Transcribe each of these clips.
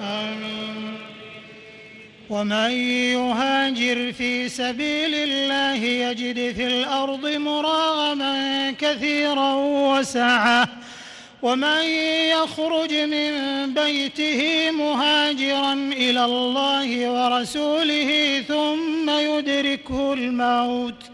آمين ومن يهاجر في سبيل الله يجد في الأرض مراغما كثيرا وسعة. ومن يخرج من بيته مهاجرا إلى الله ورسوله ثم يدركه الموت.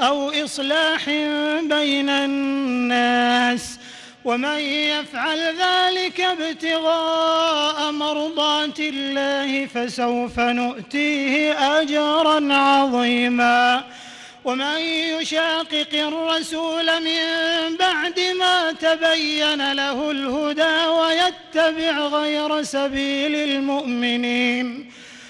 أو إصلاح بين الناس ومن يفعل ذلك ابتغاء مرضات الله فسوف نؤتيه أجرا عظيما ومن يشاقق الرسول من بعد ما تبين له الهدى ويتبع غير سبيل المؤمنين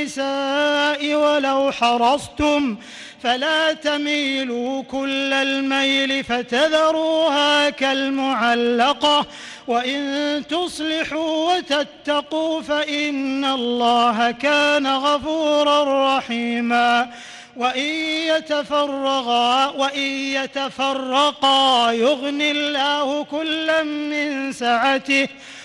النساء ولو حرصتم فلا تميلوا كل الميل فتذروها كالمعلقة وإن تصلحوا وتتقوا فإن الله كان غفورا رحيما وإن يتفرغا وإن يتفرقا يغني الله كلا من سعته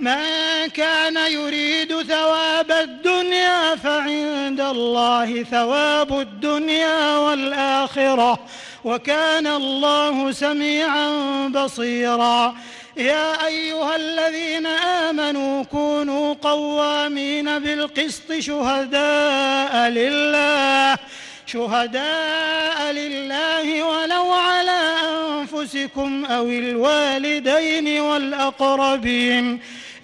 من كان يريد ثواب الدنيا فعند الله ثواب الدنيا والآخرة. وكان الله سميعا بصيرا. يا أيها الذين آمنوا كونوا قوامين بالقسط شهداء لله شهداء لله ولو على أنفسكم أو الوالدين والأقربين.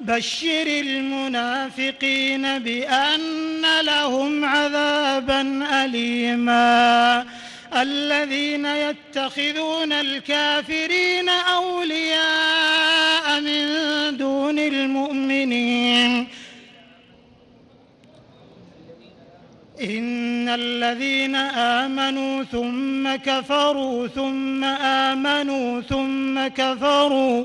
بشر المنافقين بأن لهم عذابا أليما. الذين يتخذون الكافرين أولياء من دون المؤمنين. إن الذين آمنوا ثم كفروا ثم آمنوا ثم كفروا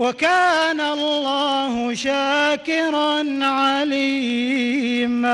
وكان الله شاكرا عليما.